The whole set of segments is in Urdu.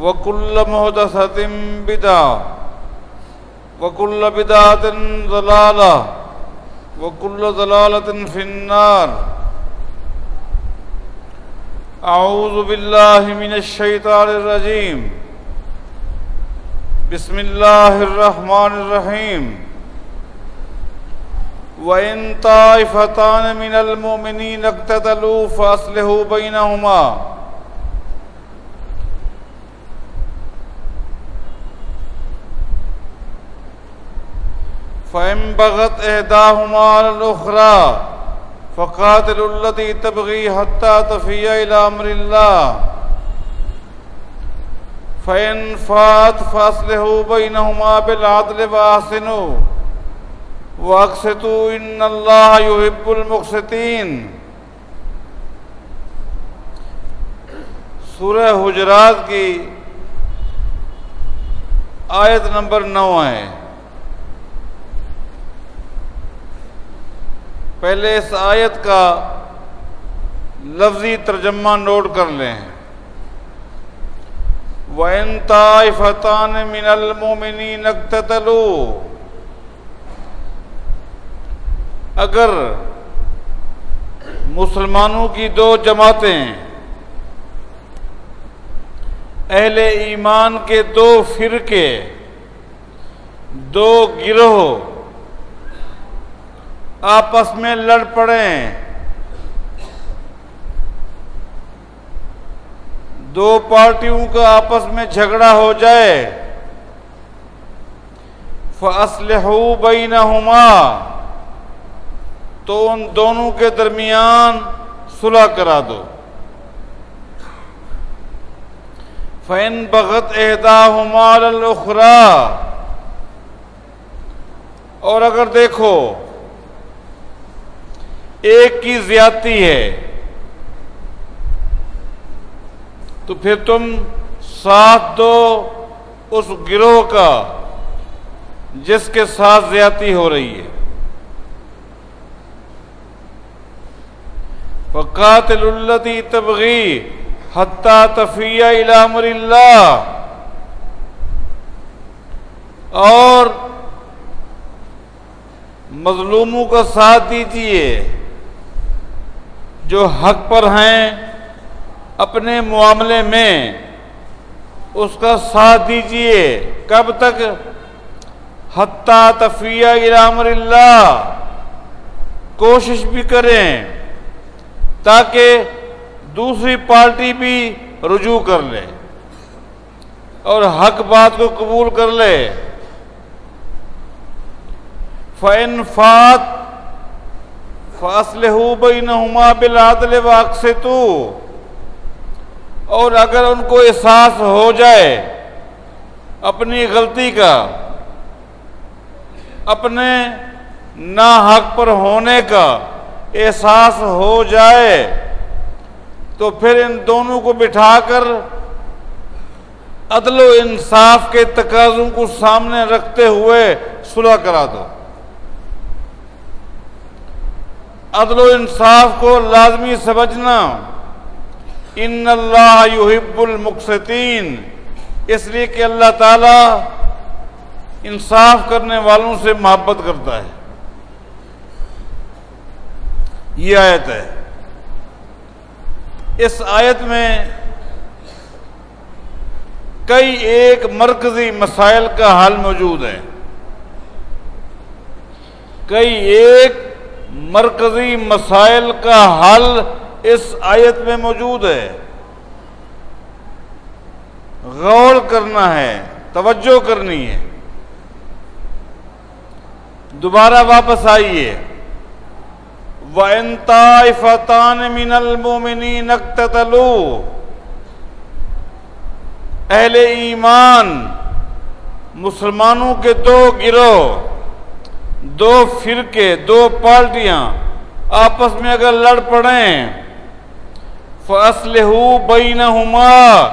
وكل مهدسة بدعة، وكل بدعة ضلالة، وكل ضلالة في النار. أعوذ بالله من الشيطان الرجيم. بسم الله الرحمن الرحيم. وإن طائفتان من المؤمنين اقتتلوا فأصلحوا بينهما. فإن بغت إحداهما على الأخرى فقاتلوا التي تبغي حتى تفيء إلى أمر الله فإن فات فأصلحوا بينهما بالعدل وأحسنوا ان اللہ يحب المقسطین سورہ حجرات کی آیت نمبر نو ہے۔ پہلے اس آیت کا لفظی ترجمہ نوٹ کر لیں۔ وَإِن طَائِفَتَانِ مِنَ الْمُؤْمِنِينَ اقْتَتَلُوا۔ اگر مسلمانوں کی دو جماعتیں اہل ایمان کے دو فرقے، دو گروہ آپس میں لڑ پڑیں۔ دو پارٹیوں کا آپس میں جھگڑا ہو جائے۔ فَأَصْلِحُوا بَيْنَهُمَا۔ تو ان دونوں کے درمیان صلح کرا دو۔ فین بغت اہدا ہمال الخرا اور اگر دیکھو ایک کی زیادتی ہے۔ تو پھر تم ساتھ دو اس گروہ کا جس کے ساتھ زیادتی ہو رہی ہے۔ وقاتل التی تبغی حتیٰ تفیہ الامر اللہ اور مظلوموں کا ساتھ دیجیے جو حق پر ہیں اپنے معاملے میں، اس کا ساتھ دیجیے کب تک؟ حتیٰ تفیہ الامر اللہ۔ کوشش بھی کریں تاکہ دوسری پارٹی بھی رجوع کر لے اور حق بات کو قبول کر لے۔ فن فات فاصل ہو بئی نما سے تو اور اگر ان کو احساس ہو جائے اپنی غلطی کا، اپنے نا حق پر ہونے کا احساس ہو جائے، تو پھر ان دونوں کو بٹھا کر عدل و انصاف کے تقاضوں کو سامنے رکھتے ہوئے صلح کرا دو۔ عدل و انصاف کو لازمی سمجھنا۔ ان اللہ یحب المقسطین۔ اس لیے کہ اللہ تعالی انصاف کرنے والوں سے محبت کرتا ہے۔ یہ آیت ہے۔ اس آیت میں کئی ایک مرکزی مسائل کا حل موجود ہے کئی ایک مرکزی مسائل کا حل اس آیت میں موجود ہے۔ غور کرنا ہے، توجہ کرنی ہے۔ دوبارہ واپس آئیے۔ وَإِن مِّنَ الْمُؤْمِنِينَ اقْتَتَلُوا، اہل ایمان، مسلمانوں کے دو گروہ دو فرقے، دو پارٹیاں آپس میں اگر لڑ پڑیں فَأَسْلِحُوا بَيْنَهُمَا،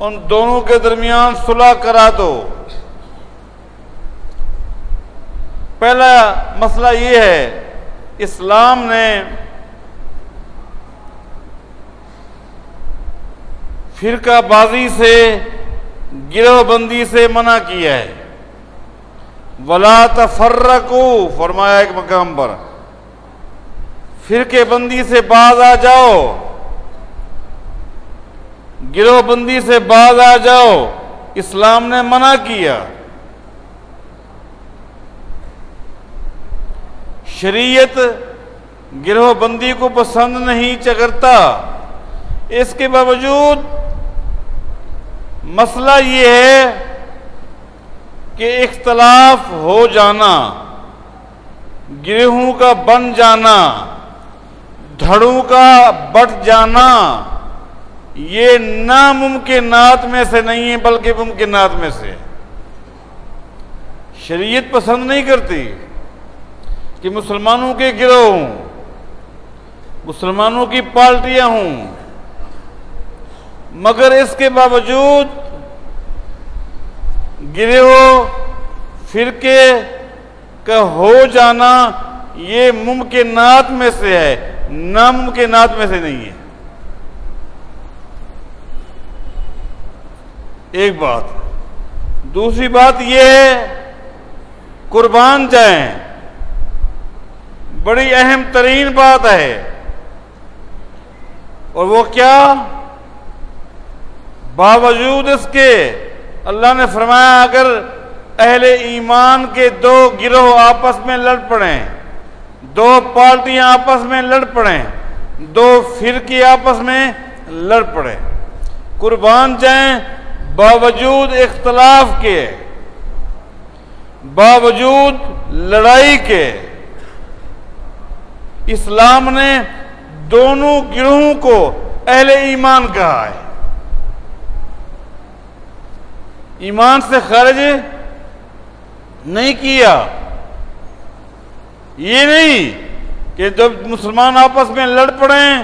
ان دونوں کے درمیان صلح کرا دو۔ پہلا مسئلہ یہ ہے، اسلام نے فرقہ بازی سے، گروہ بندی سے منع کیا ہے۔ ولا تفرقو فرمایا ایک مقام پر۔ فرقے بندی سے باز آ جاؤ۔ گروہ بندی سے باز آ جاؤ۔ اسلام نے منع کیا۔ شریعت گروہ بندی کو پسند نہیں چکرتا۔ اس کے باوجود مسئلہ یہ ہے کہ اختلاف ہو جانا گروہوں کا بن جانا، دھڑوں کا بٹ جانا، یہ ناممکنات میں سے نہیں ہے، بلکہ ممکنات میں سے شریعت پسند نہیں کرتی کہ مسلمانوں کے گروہ ہوں، مسلمانوں کی پارٹیاں ہوں، مگر اس کے باوجود گروہ فرقے کا ہو جانا یہ ممکنات میں سے ہے، ناممکنات میں سے نہیں ہے۔ ایک بات، دوسری بات یہ ہے، قربان جائیں۔ بڑی اہم ترین بات ہے۔ اور وہ کیا؟ باوجود اس کے اللہ نے فرمایا اگر اہل ایمان کے دو گروہ آپس میں لڑ پڑیں، دو پارٹیاں آپس میں لڑ پڑیں، دو فرقی آپس میں لڑ پڑیں۔ قربان جائیں باوجود اختلاف کے، باوجود لڑائی کے۔ اسلام نے دونوں گروہوں کو اہل ایمان کہا ہے۔ ایمان سے خارج نہیں کیا۔ یہ نہیں کہ جب مسلمان آپس میں لڑ پڑیں،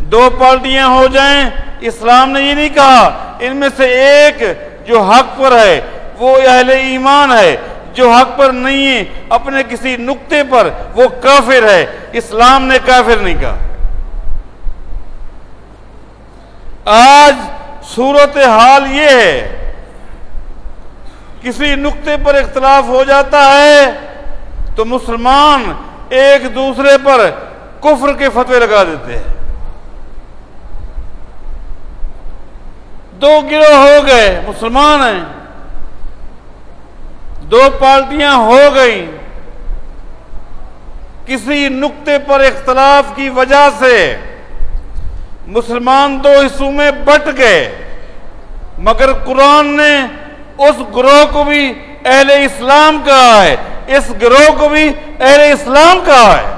دو پارٹیاں ہو جائیں، اسلام نے یہ نہیں کہا۔ ان میں سے ایک جو حق پر ہے، وہ اہل ایمان ہے۔ جو حق پر نہیں ہے، اپنے کسی نقطے پر وہ کافر ہے۔ اسلام نے کافر نہیں کہا۔ آج صورت حال یہ ہے کسی نقطے پر اختلاف ہو جاتا ہے تو مسلمان ایک دوسرے پر کفر کے فتوے لگا دیتے ہیں۔ دو گروہ ہو گئے، مسلمان ہیں۔ دو پارٹیاں ہو گئیں۔ کسی نقطے پر اختلاف کی وجہ سے مسلمان دو حصوں میں بٹ گئے، مگر قرآن نے اس گروہ کو بھی اہل اسلام کہا ہے، اس گروہ کو بھی اہل اسلام کہا ہے۔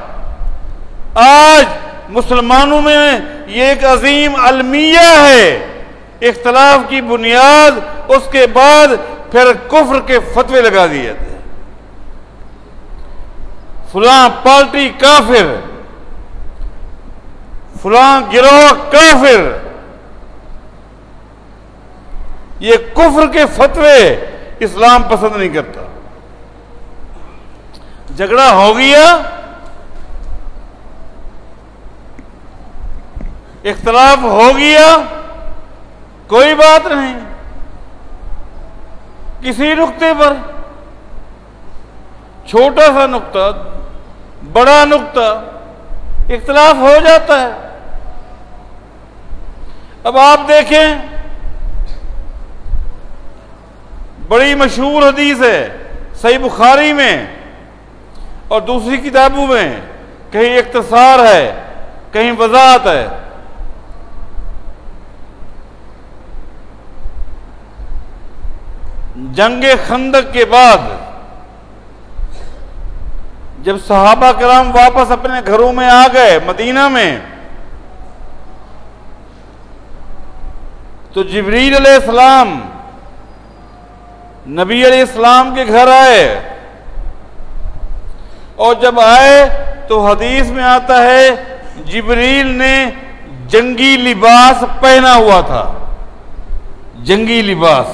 آج مسلمانوں میں یہ ایک عظیم المیہ ہے۔ اختلاف کی بنیاد، اس کے بعد پھر کفر کے فتوے لگا دیے تھے۔ فلاں پارٹی کافر، فلاں گروہ کافر۔ یہ کفر کے فتوے اسلام پسند نہیں کرتا۔ جھگڑا ہو گیا۔ اختلاف ہو گیا۔ کوئی بات نہیں۔ کسی نقطے پر۔ چھوٹا سا نقطہ، بڑا نقطہ، اختلاف ہو جاتا ہے۔ اب آپ دیکھیں۔ بڑی مشہور حدیث ہے، صحیح بخاری میں اور دوسری کتابوں میں کہیں اختصار ہے، کہیں وضاحت ہے۔ جنگ خندق کے بعد جب صحابہ کرام واپس اپنے گھروں میں آ گئے مدینہ میں، تو جبریل علیہ السلام نبی علیہ السلام کے گھر آئے۔ اور جب آئے تو حدیث میں آتا ہے، جبریل نے جنگی لباس پہنا ہوا تھا۔ جنگی لباس۔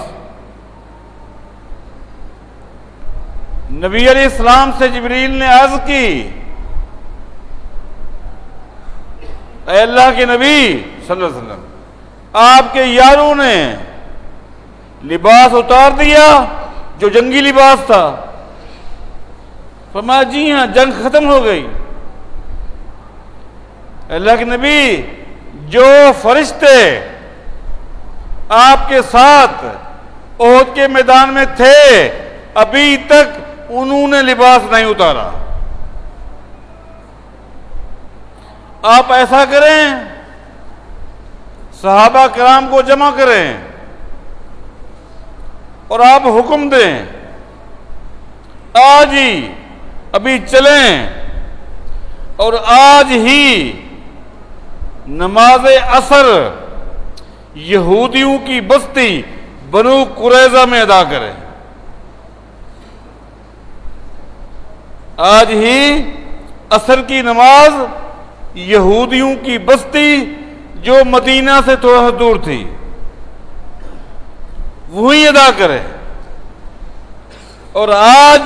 نبی علیہ السلام سے جبریل نے عرض کی، اے اللہ کے نبی صلی اللہ علیہ وسلم، آپ کے یاروں نے لباس اتار دیا جو جنگی لباس تھا۔ فرمایا جی ہاں جنگ ختم ہو گئی۔ اللہ کے نبی، جو فرشتے آپ کے ساتھ عہد کے میدان میں تھے، ابھی تک انہوں نے لباس نہیں اتارا۔ آپ ایسا کریں، صحابہ کرام کو جمع کریں۔ اور آپ حکم دیں۔ آج ہی ابھی چلیں۔ اور آج ہی نماز اثر یہودیوں کی بستی بنو قریضہ میں ادا کریں۔ آج ہی اثر کی نماز یہودیوں کی بستی جو مدینہ سے تھوڑا دور تھی۔ وہی ادا کرے۔ اور آج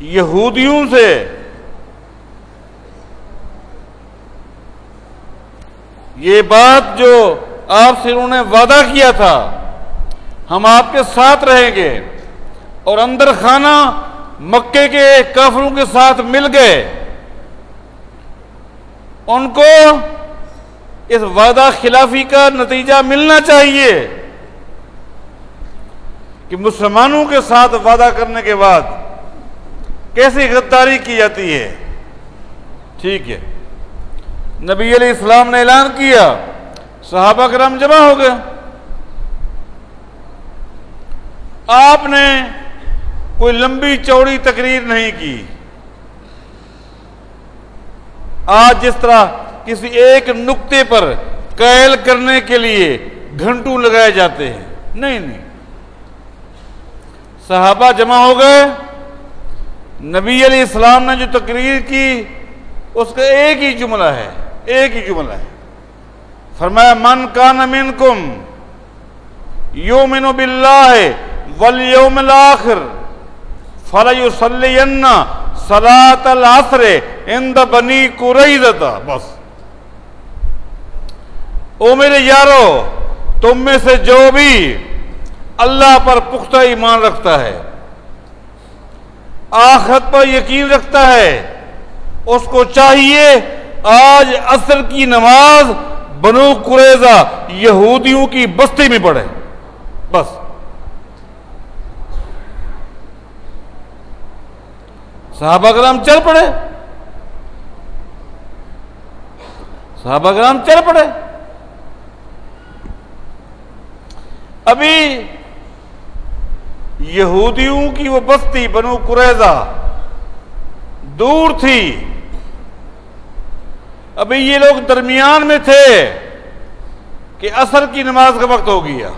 یہودیوں سے یہ بات جو آپ سے انہوں نے وعدہ کیا تھا، ہم آپ کے ساتھ رہیں گے اور اندر خانہ مکے کے کافروں کے ساتھ مل گئے۔ ان کو اس وعدہ خلافی کا نتیجہ ملنا چاہیے کہ مسلمانوں کے ساتھ وعدہ کرنے کے بعد کیسی غداری کی جاتی ہے؟ ٹھیک ہے۔ نبی علیہ السلام نے اعلان کیا، صحابہ کرام جمع ہو گئے۔ آپ نے کوئی لمبی چوڑی تقریر نہیں کی۔ آج جس طرح کسی ایک نقطے پر قائل کرنے کے لیے گھنٹوں لگائے جاتے ہیں۔ نہیں نہیں۔ صحابہ جمع ہو گئے۔ نبی علیہ السلام نے جو تقریر کی، اس کا ایک ہی جملہ ہے، ایک ہی جملہ ہے۔ فرمایا، من کا نمین کم یو مینو بلّہ ولیوم الآخر فلی سلات العصر اند بنی قریظتا بس۔ او میرے یارو، تم میں سے جو بھی اللہ پر پختہ ایمان رکھتا ہے، آخرت پر یقین رکھتا ہے، اس کو چاہیے آج عصر کی نماز بنو قریضہ یہودیوں کی بستی میں پڑھے۔ بس۔ صحابہ کرام چل پڑے۔ صحابہ کرام چل پڑے۔ ابھی یہودیوں کی وہ بستی بنو قریضہ دور تھی۔ ابھی یہ لوگ درمیان میں تھے کہ اثر کی نماز کا وقت ہو گیا۔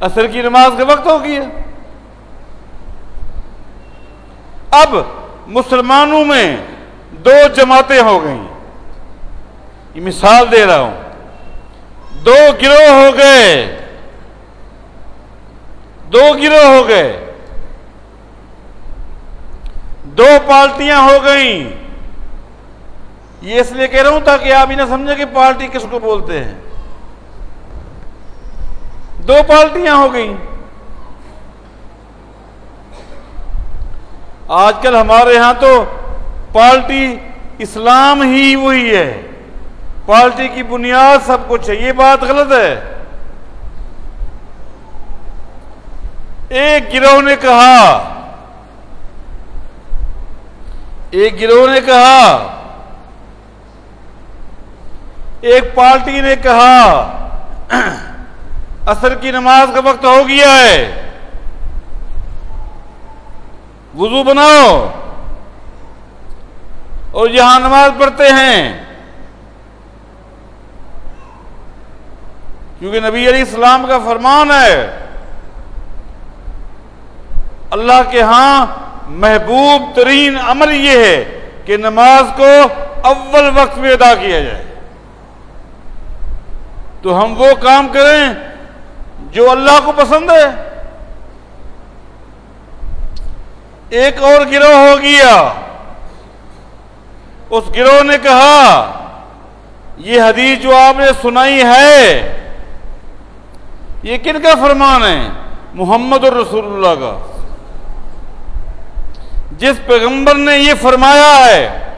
اثر کی نماز کا وقت ہو گیا۔ اب مسلمانوں میں دو جماعتیں ہو گئیں۔ یہ مثال دے رہا ہوں۔ دو گروہ ہو گئے۔ دو گروہ ہو گئے۔ دو پارٹیاں ہو گئیں۔ یہ اس لیے کہہ رہا ہوں تاکہ آپ ہی نہ سمجھے کہ پارٹی کس کو بولتے ہیں۔ دو پارٹیاں ہو گئیں۔ آج کل ہمارے ہاں تو پارٹی اسلام ہی وہی ہے۔ پارٹی کی بنیاد سب کچھ ہے یہ بات غلط ہے۔ ایک گروہ نے کہا، ایک گروہ نے کہا، ایک پارٹی نے کہا اثر کی نماز کا وقت ہو گیا ہے۔ وضو بناؤ۔ اور یہاں نماز پڑھتے ہیں۔ کیونکہ نبی علیہ السلام کا فرمان ہے، اللہ کے ہاں محبوب ترین عمل یہ ہے کہ نماز کو اول وقت میں ادا کیا جائے۔ تو ہم وہ کام کریں جو اللہ کو پسند ہے۔ ایک اور گروہ ہو گیا۔ اس گروہ نے کہا، یہ حدیث جو آپ نے سنائی ہے یہ کن کا فرمان ہے؟ محمد الرسول اللہ کا۔ جس پیغمبر نے یہ فرمایا ہے،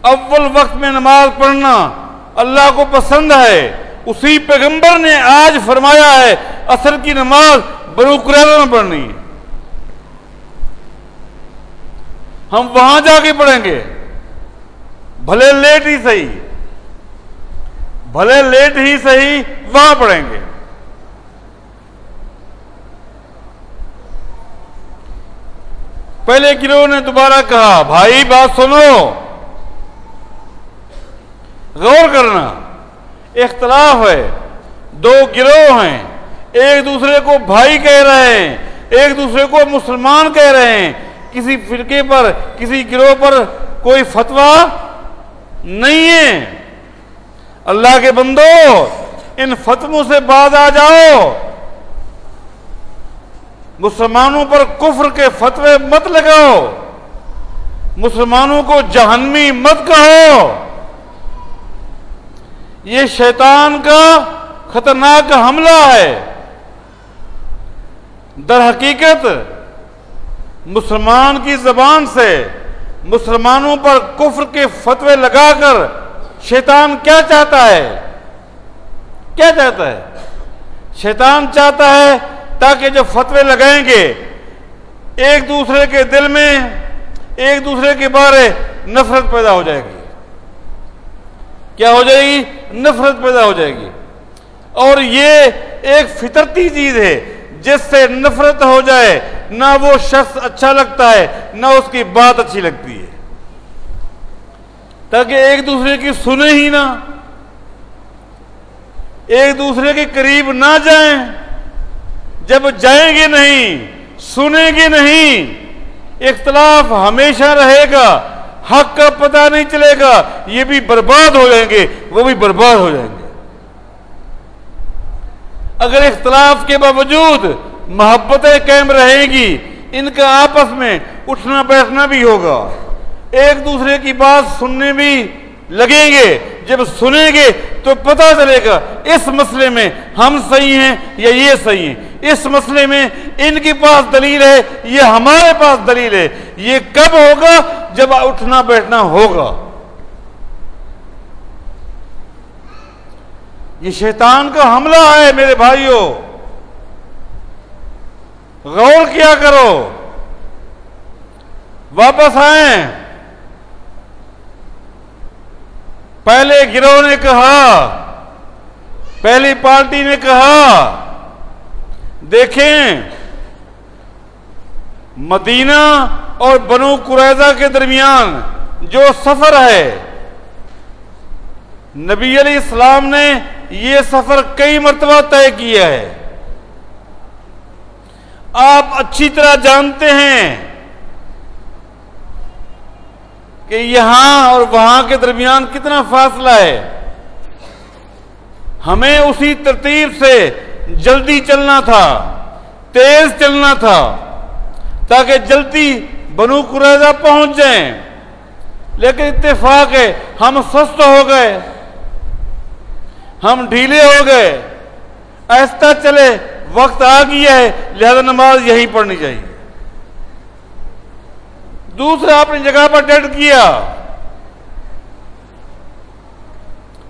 اول وقت میں نماز پڑھنا اللہ کو پسند ہے، اسی پیغمبر نے آج فرمایا ہے اثر کی نماز برو میں پڑھنی ہے۔ ہم وہاں جا کے پڑھیں گے۔ بھلے لیٹ ہی صحیح۔ بھلے لیٹ ہی صحیح وہاں پڑھیں گے۔ پہلے گروہ نے دوبارہ کہا، بھائی بات سنو۔ غور کرنا، اختلاف ہے۔ دو گروہ ہیں۔ ایک دوسرے کو بھائی کہہ رہے ہیں۔ ایک دوسرے کو مسلمان کہہ رہے ہیں۔ کسی فرقے پر، کسی گروہ پر کوئی فتوا نہیں ہے۔ اللہ کے بندو، ان فتووں سے بعد آ جاؤ۔ مسلمانوں پر کفر کے فتوے مت لگاؤ۔ مسلمانوں کو جہنمی مت کہو۔ یہ شیطان کا خطرناک حملہ ہے۔ در حقیقت، مسلمان کی زبان سے مسلمانوں پر کفر کے فتوے لگا کر شیطان کیا چاہتا ہے؟ کیا چاہتا ہے؟ شیطان چاہتا ہے تاکہ جب فتوے لگائیں گے، ایک دوسرے کے دل میں، ایک دوسرے کے بارے نفرت پیدا ہو جائے گی۔ کیا ہو جائے گی؟ نفرت پیدا ہو جائے گی۔ اور یہ ایک فطرتی چیز ہے، جس سے نفرت ہو جائے، نہ وہ شخص اچھا لگتا ہے، نہ اس کی بات اچھی لگتی ہے۔ تاکہ ایک دوسرے کی سنے ہی نہ، ایک دوسرے کے قریب نہ جائیں۔ جب جائیں گے نہیں، سنیں گے نہیں، اختلاف ہمیشہ رہے گا، حق کا پتہ نہیں چلے گا، یہ بھی برباد ہو جائیں گے، وہ بھی برباد ہو جائیں گے۔ اگر اختلاف کے باوجود محبتیں قائم رہیں گی، ان کا آپس میں اٹھنا بیٹھنا بھی ہوگا۔ ایک دوسرے کی بات سننے بھی لگیں گے، جب سنیں گے تو پتا چلے گا، اس مسئلے میں ہم صحیح ہیں یا یہ صحیح ہیں۔ اس مسئلے میں ان کے پاس دلیل ہے، یہ ہمارے پاس دلیل ہے۔ یہ کب ہوگا؟ جب اٹھنا بیٹھنا ہوگا۔ یہ شیطان کا حملہ ہے میرے بھائیوں غور کیا کرو۔ واپس آئیں۔ پہلے گروہ نے کہا، پہلی پارٹی نے کہا دیکھیں۔ مدینہ اور بنو قریضہ کے درمیان جو سفر ہے، نبی علیہ السلام نے یہ سفر کئی مرتبہ طے کیا ہے۔ آپ اچھی طرح جانتے ہیں کہ یہاں اور وہاں کے درمیان کتنا فاصلہ ہے۔ ہمیں اسی ترتیب سے جلدی چلنا تھا، تیز چلنا تھا، تاکہ جلدی بنو قریضہ پہنچ جائیں۔ لیکن اتفاق ہے، ہم سست ہو گئے، ہم ڈھیلے ہو گئے۔ ایسا چلے، وقت آ گیا ہے، لہذا نماز یہی پڑھنی چاہیے۔ دوسرا اپنی جگہ پر ڈٹ کیا۔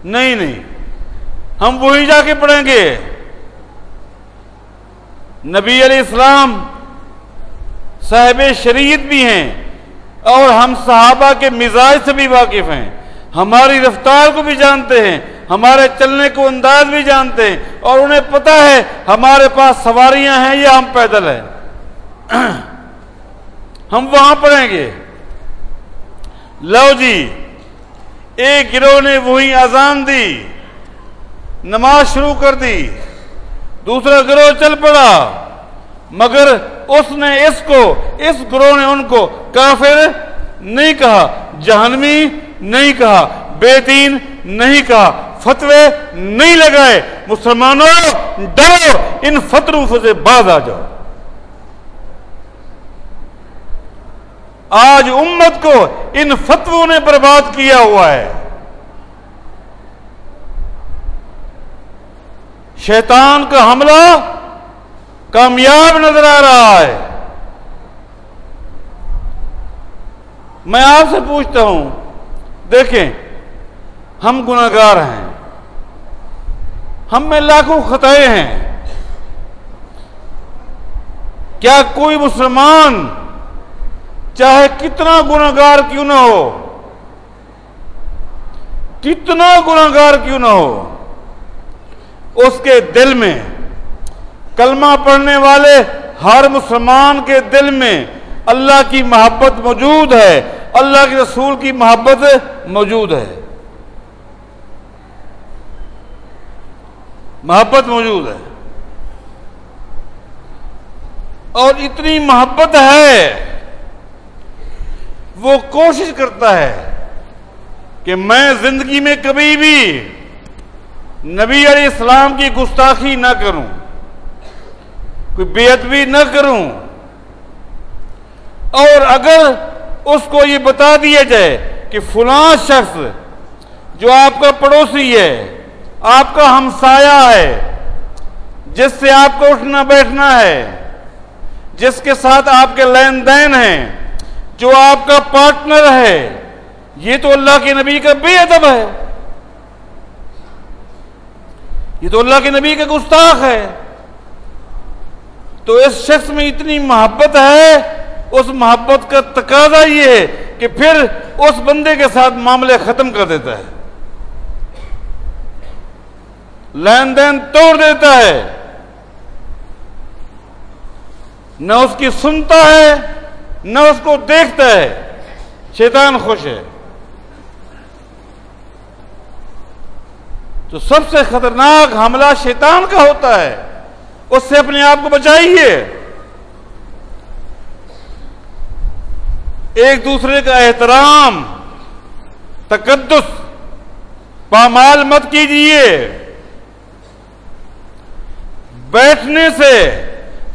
نہیں نہیں، ہم وہی جا کے پڑھیں گے۔ نبی علیہ السلام صاحب شریعت بھی ہیں اور ہم صحابہ کے مزاج سے بھی واقف ہیں۔ ہماری رفتار کو بھی جانتے ہیں، ہمارے چلنے کو انداز بھی جانتے ہیں اور انہیں پتا ہے ہمارے پاس سواریاں ہیں یا ہم پیدل ہیں۔ ہم وہاں پڑھیں گے۔ لو جی ایک گروہ نے وہی آزان دی، نماز شروع کر دی۔ دوسرا گروہ چل پڑا۔ مگر اس نے اس کو، اس گروہ نے ان کو کافر نہیں کہا، جہنمی نہیں کہا، بے دین نہیں کہا، فتوے نہیں لگائے۔ مسلمانوں، ڈرو، ان فتروف سے باز آ جاؤ۔ آج امت کو ان فتووں نے برباد کیا ہوا ہے۔ شیطان کا حملہ کامیاب نظر آ رہا ہے۔ میں آپ سے پوچھتا ہوں، دیکھیں، ہم گناگار ہیں۔ ہم میں لاکھوں خطائے ہیں۔ کیا کوئی مسلمان چاہے کتنا گناگار کیوں نہ ہو، کتنا گناگار کیوں نہ ہو؟ اس کے دل میں۔ کلمہ پڑھنے والے ہر مسلمان کے دل میں اللہ کی محبت موجود ہے، اللہ کے رسول کی محبت موجود ہے۔ محبت موجود ہے۔ اور اتنی محبت ہے، وہ کوشش کرتا ہے کہ میں زندگی میں کبھی بھی نبی علیہ السلام کی گستاخی نہ کروں، کوئی بیعت بھی نہ کروں۔ اور اگر اس کو یہ بتا دیا جائے کہ فلاں شخص جو آپ کا پڑوسی ہے، آپ کا ہمسایا ہے، جس سے آپ کو اٹھنا بیٹھنا ہے، جس کے ساتھ آپ کے لین دین ہیں، جو آپ کا پارٹنر ہے، یہ تو اللہ کے نبی کا بے ادب ہے۔ یہ تو اللہ کے نبی کا گستاخ ہے۔ تو اس شخص میں اتنی محبت ہے، اس محبت کا تقاضا یہ ہے کہ پھر اس بندے کے ساتھ معاملے ختم کر دیتا ہے۔ لین دین توڑ دیتا ہے۔ نہ اس کی سنتا ہے، نہ اس کو دیکھتا ہے۔ شیطان خوش ہے۔ تو سب سے خطرناک حملہ شیطان کا ہوتا ہے۔ اس سے اپنے آپ کو بچائیے۔ ایک دوسرے کا احترام، تقدس، پامال مت کیجیے بیٹھنے سے،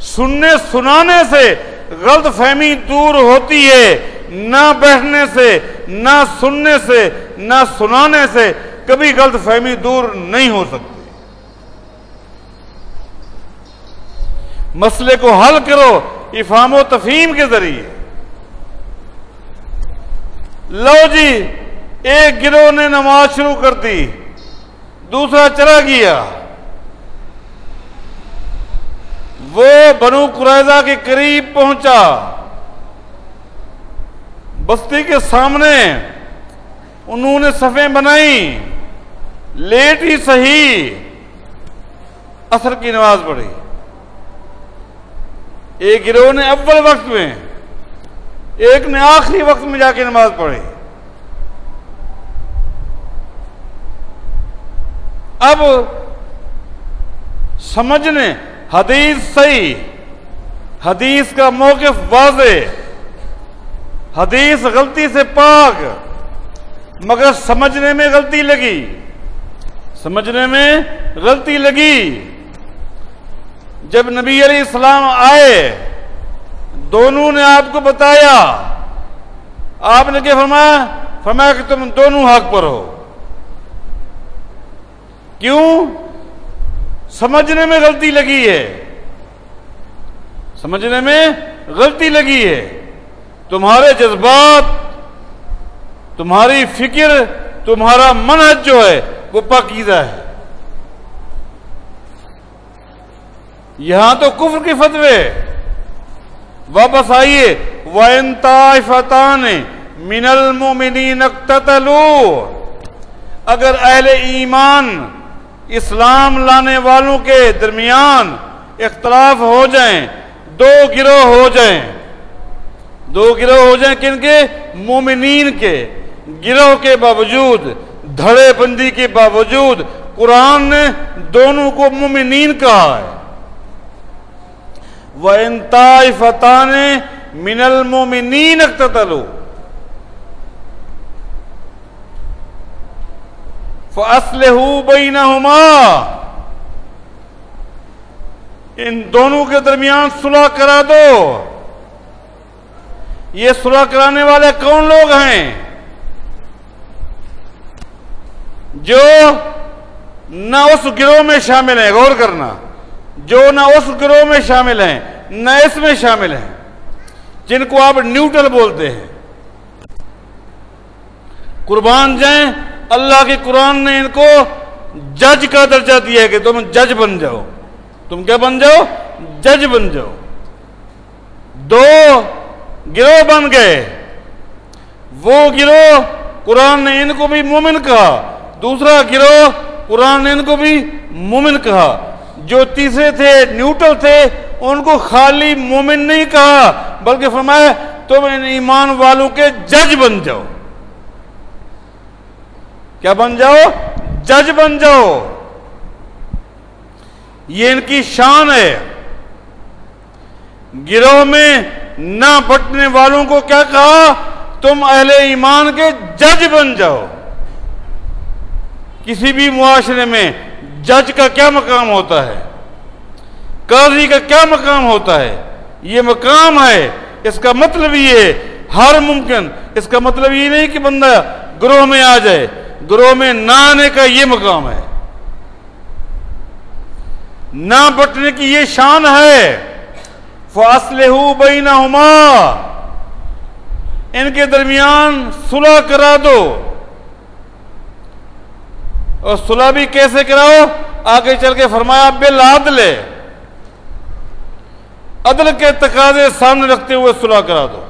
سننے، سنانے سے غلط فہمی دور ہوتی ہے۔ نہ بیٹھنے سے، نہ سننے سے، نہ سنانے سے کبھی غلط فہمی دور نہیں ہو سکتی۔ مسئلے کو حل کرو افہام و تفہیم کے ذریعے۔ لو جی ایک گروہ نے نماز شروع کر دی، دوسرا چلا گیا۔ وہ بنو قریضہ کے قریب پہنچا۔ بستی کے سامنے انہوں نے صفیں بنائی لیٹ ہی صحیح، اثر کی نماز پڑھی۔ ایک گروہ نے اول وقت میں، ایک نے آخری وقت میں جا کے نماز پڑھی۔ اب سمجھنے، حدیث صحیح، حدیث کا موقف واضح، حدیث غلطی سے پاک، مگر سمجھنے میں غلطی لگی۔ سمجھنے میں غلطی لگی۔ جب نبی علیہ السلام آئے، دونوں نے آپ کو بتایا۔ آپ نے کیا فرمایا؟ فرمایا کہ تم دونوں حق پر ہو۔ کیوں؟ سمجھنے میں غلطی لگی ہے۔ سمجھنے میں غلطی لگی ہے۔ تمہارے جذبات، تمہاری فکر، تمہارا منحج جو ہے وہ پاکیزہ ہے۔ یہاں تو کفر کی فتوے۔ واپس آئیے۔ وَإِن مِنَ الْمُؤْمِنِينَ اقْتَتَلُوا۔ اگر اہل ایمان اسلام لانے والوں کے درمیان اختلاف ہو جائیں، دو گروہ ہو جائیں۔ دو گروہ ہو جائیں کن کے؟ مومنین کے۔ گروہ کے باوجود دھڑے بندی کے باوجود قرآن نے دونوں کو مومنین کہا ہے۔ وہ انتہائی فتح نے من المومنین اقتتلو فَأَسْلِحُوا بَيْنَهُمَا۔ ان دونوں کے درمیان صلح کرا دو۔ یہ صلح کرانے والے کون لوگ ہیں؟ جو نہ اس گروہ میں شامل ہیں، غور کرنا۔ جو نہ اس گروہ میں شامل ہیں، نہ اس میں شامل ہیں۔ جن کو آپ نیوٹرل بولتے ہیں۔ قربان جائیں، اللہ کے قرآن نے ان کو جج کا درجہ دیا ہے کہ تم جج بن جاؤ۔ تم کیا بن جاؤ؟ جج بن جاؤ۔ دو گروہ بن گئے۔ وہ گروہ قرآن نے ان کو بھی مومن کہا۔ دوسرا گروہ قرآن نے ان کو بھی مومن کہا۔ جو تیسرے تھے، نیوٹرل تھے، ان کو خالی مومن نہیں کہا، بلکہ فرمایا، تم ان ایمان والوں کے جج بن جاؤ۔ کیا بن جاؤ؟ جج بن جاؤ۔ یہ ان کی شان ہے۔ گروہ میں نہ بٹنے والوں کو کیا کہا؟ تم اہل ایمان کے جج بن جاؤ۔ کسی بھی معاشرے میں جج کا کیا مقام ہوتا ہے؟ قاضی کا کیا مقام ہوتا ہے؟ یہ مقام ہے، اس کا مطلب یہ ہر ممکن، اس کا مطلب یہ نہیں کہ بندہ گروہ میں آ جائے، گروہ میں نہ آنے کا یہ مقام ہے۔ نہ بٹنے کی یہ شان ہے۔ فاصلے ہو ان کے درمیان صلح کرا دو۔ اور صلح بھی کیسے کراؤ؟ آگے چل کے فرمایا، بل عدل عدل کے تقاضے سامنے رکھتے ہوئے صلح کرا دو۔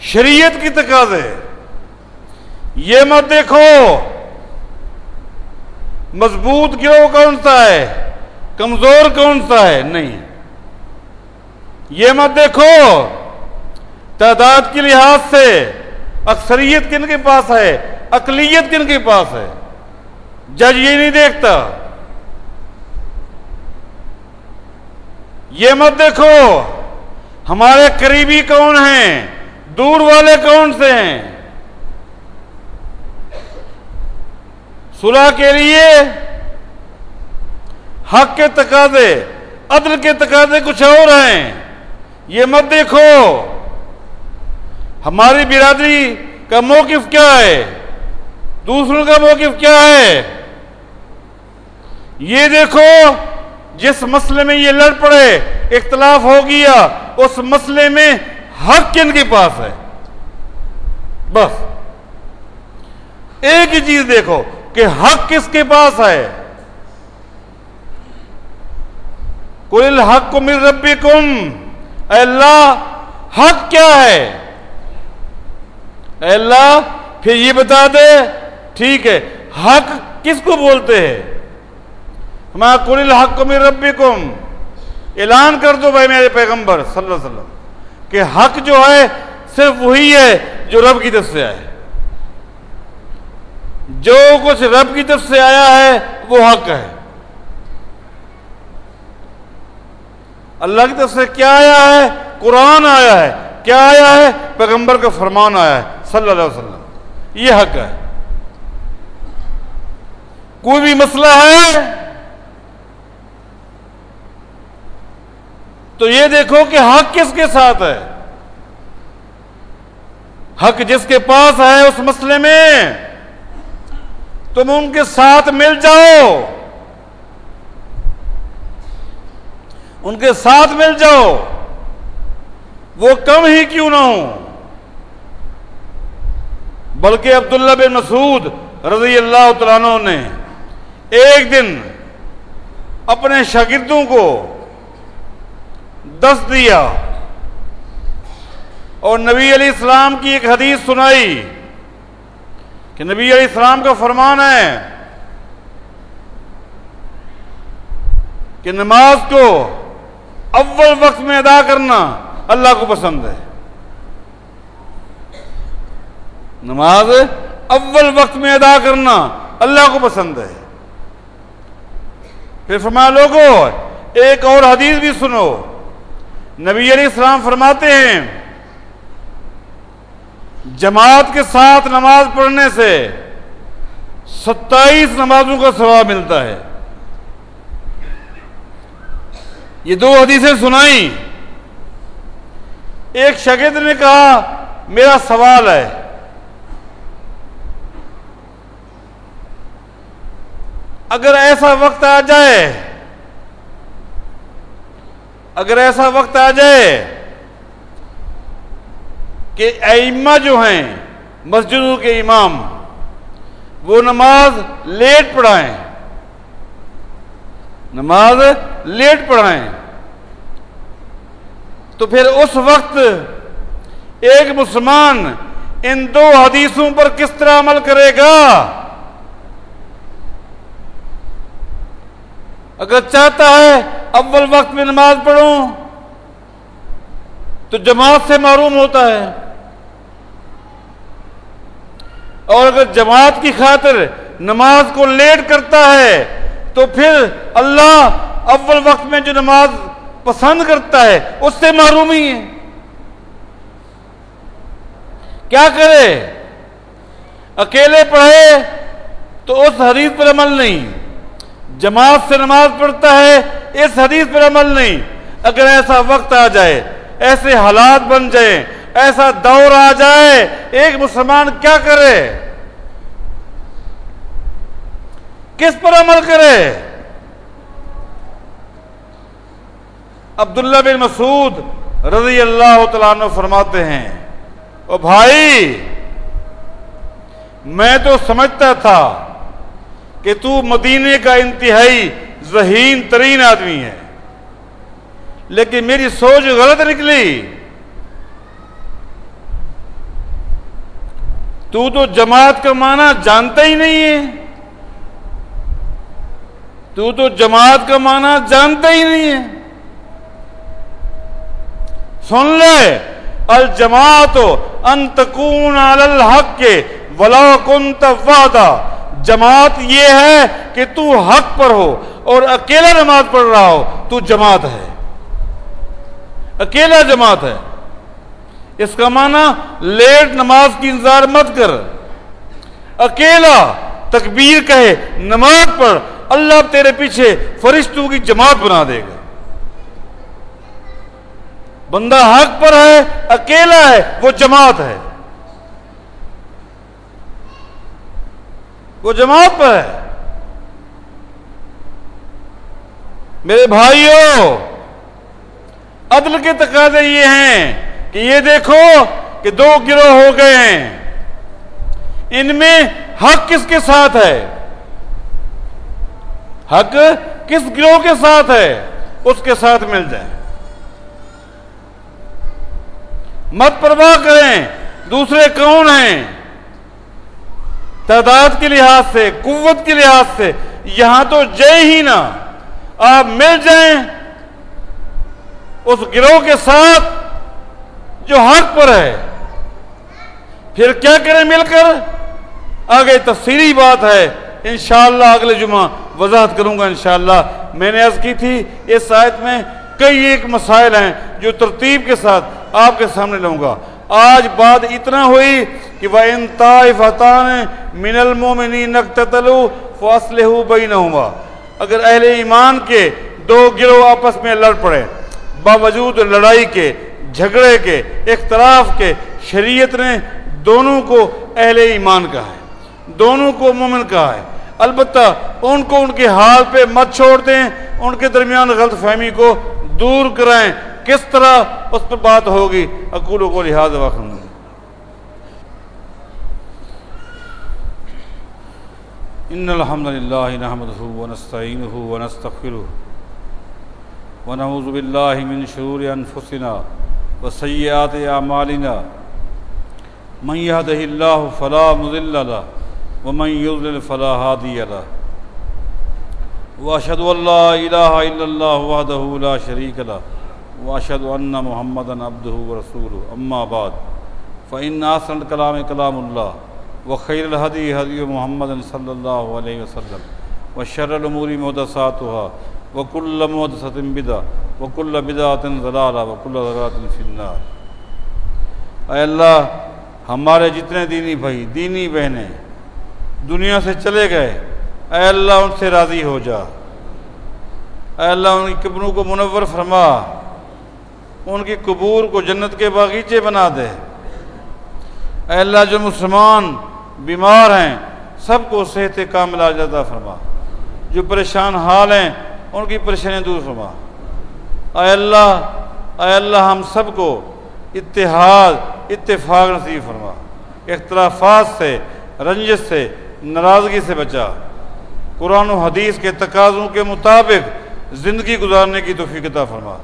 شریعت کی تقاضے۔ یہ مت دیکھو، مضبوط گروہ کون سا ہے؟ کمزور کون سا ہے؟ نہیں۔ یہ مت دیکھو، تعداد کے لحاظ سے اکثریت کن کے پاس ہے؟ اقلیت کن کے پاس ہے؟ جج یہ نہیں دیکھتا۔ یہ مت دیکھو، ہمارے قریبی کون ہیں؟ دور والے کون سے ہیں؟ صلح کے لیے حق کے تقاضے، عدل کے تقاضے کچھ اور ہیں۔ یہ مت دیکھو۔ ہماری برادری کا موقف کیا ہے؟ دوسروں کا موقف کیا ہے؟ یہ دیکھو، جس مسئلے میں یہ لڑ پڑے، اختلاف ہو گیا، اس مسئلے میں حق کن کے پاس ہے؟ بس۔ ایک ہی چیز دیکھو، کہ حق کس کے پاس ہے؟ کوئی الحق کو مل ربی کم اللہ، حق کیا ہے؟ اے اللہ، پھر یہ بتا دے ٹھیک ہے، حق کس کو بولتے ہیں؟ ہمارا کل الحق کو مل ربی کم اعلان کر دو بھائی میرے پیغمبر صلی اللہ علیہ وسلم کہ حق جو ہے صرف وہی ہے جو رب کی طرف سے آئے۔ جو کچھ رب کی طرف سے آیا ہے، وہ حق ہے۔ اللہ کی طرف سے کیا آیا ہے؟ قرآن آیا ہے۔ کیا آیا ہے؟ پیغمبر کا فرمان آیا ہے صلی اللہ علیہ وسلم۔ یہ حق ہے۔ کوئی بھی مسئلہ ہے تو یہ دیکھو کہ حق کس کے ساتھ ہے؟ حق جس کے پاس ہے اس مسئلے میں۔ تم ان کے ساتھ مل جاؤ۔ ان کے ساتھ مل جاؤ۔ وہ کم ہی کیوں نہ ہو بلکہ عبداللہ بن مسعود رضی اللہ عنہ نے ایک دن اپنے شاگردوں کو دس دیا اور نبی علیہ السلام کی ایک حدیث سنائی کہ نبی علیہ السلام کا فرمان ہے کہ نماز کو اول وقت میں ادا کرنا اللہ کو پسند ہے۔ نماز اول وقت میں ادا کرنا اللہ کو پسند ہے۔ پھر فرمایا لوگوں ایک اور حدیث بھی سنو۔ نبی علیہ السلام فرماتے ہیں، جماعت کے ساتھ نماز پڑھنے سے ستائیس نمازوں کا ثواب ملتا ہے۔ یہ دو حدیثیں سنائی ایک شگید نے کہا، میرا سوال ہے اگر ایسا وقت آ جائے، اگر ایسا وقت آ جائے کہ ائمہ جو ہیں، مسجدوں کے امام، وہ نماز لیٹ پڑھائیں، نماز لیٹ پڑھائیں، تو پھر اس وقت ایک مسلمان ان دو حدیثوں پر کس طرح عمل کرے گا؟ اگر چاہتا ہے اول وقت میں نماز پڑھوں، تو جماعت سے معروم ہوتا ہے۔ اور اگر جماعت کی خاطر نماز کو لیٹ کرتا ہے، تو پھر اللہ اول وقت میں جو نماز پسند کرتا ہے، اس سے معروم ہی ہے۔ کیا کرے؟ اکیلے پڑھے تو اس حدیث پر عمل نہیں۔ جماعت سے نماز پڑھتا ہے، اس حدیث پر عمل نہیں۔ اگر ایسا وقت آ جائے، ایسے حالات بن جائیں، ایسا دور آ جائے، ایک مسلمان کیا کرے؟ کس پر عمل کرے؟ عبداللہ بن مسعود رضی اللہ تعالیٰ عنہ فرماتے ہیں، او بھائی، میں تو سمجھتا تھا کہ تو مدینے کا انتہائی ذہین ترین آدمی ہے۔ لیکن میری سوچ غلط نکلی۔ تو تو جماعت کا معنی جانتا ہی نہیں ہے۔ تو تو جماعت کا معنی جانتا ہی نہیں ہے۔ سن لے الجماعت ان تکون علی الحق کے ولا کنت وعدہ۔ جماعت یہ ہے کہ تو حق پر ہو اور اکیلا نماز پڑھ رہا ہو، تو جماعت ہے۔ اکیلا جماعت ہے۔ اس کا معنی لیٹ نماز کی انتظار مت کر۔ اکیلا تکبیر کہے، نماز پڑھ، اللہ تیرے پیچھے فرشتوں کی جماعت بنا دے گا۔ بندہ حق پر ہے، اکیلا ہے، وہ جماعت ہے۔ وہ جماعت پر ہے۔ میرے بھائیوں عدل کے تقاضے یہ ہیں کہ یہ دیکھو کہ دو گروہ ہو گئے ہیں۔ ان میں حق کس کے ساتھ ہے؟ حق کس گروہ کے ساتھ ہے؟ اس کے ساتھ مل جائے مت پرواہ کریں، دوسرے کون ہیں؟ تعداد کے لحاظ سے، قوت کے لحاظ سے، یہاں تو جے ہی نا آپ مل جائیں اس گروہ کے ساتھ جو حق پر ہے۔ پھر کیا کریں مل کر؟ آگے تفصیلی بات ہے۔ انشاءاللہ اگلے جمعہ وضاحت کروں گا انشاءاللہ۔ میں نے عرض کی تھی، اس آیت میں کئی ایک مسائل ہیں جو ترتیب کے ساتھ آپ کے سامنے لوں گا۔ آج بات اتنا ہوئی کہ وہ ان طائفتان من المومنین نقتتلو فاصلہو بینہما اگر اہل ایمان کے دو گروہ آپس میں لڑ پڑے، باوجود لڑائی کے، جھگڑے کے، اختلاف کے، شریعت نے دونوں کو اہل ایمان کہا ہے، دونوں کو مومن کہا ہے۔ البتہ ان کو ان کے حال پہ مت چھوڑ دیں ان کے درمیان غلط فہمی کو دور کرائیں۔ کس طرح اس پر بات ہوگی؟ اکولوں کو لحاظ وقت إن الحمد لله نحمده ونستعينه ونستغفره ونعوذ بالله من شرور أنفسنا وسيئات أعمالنا من يهده الله فلا مضل له ومن يضلل فلا هادي له وأشهد أن لا إله إلا الله وحده لا شريك له وأشهد أن محمدا عبده ورسوله أما بعد فإن أحسن الكلام كلام الله وخير الهدي هدي محمد صلى الله عليه وسلم وشر الأمور محدثاتها وكل محدثة بدعة وكل بدعة ضلالة وكل ضلالة في النار اے اللہ، ہمارے جتنے دینی بھائی، دینی بہنیں، دنیا سے چلے گئے، اے اللہ ان سے راضی ہو جا۔ اے اللہ، ان کی قبروں کو منور فرما۔ ان کی قبور کو جنت کے باغیچے بنا دے۔ اے اللہ، جو مسلمان بیمار ہیں، سب کو صحت کامل آجادہ فرما۔ جو پریشان حال ہیں، ان کی پریشانیاں دور فرما۔ اے اللہ اے اللہ ہم سب کو اتحاد، اتفاق نصیب فرما۔ اختلافات سے، رنجش سے، ناراضگی سے بچا۔ قرآن و حدیث کے تقاضوں کے مطابق زندگی گزارنے کی توفیق عطا فرما۔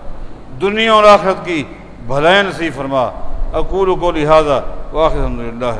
دنیا اور آخرت کی بھلائی نصیب فرما۔ اقول کو لہٰذا واخر الحمد للہ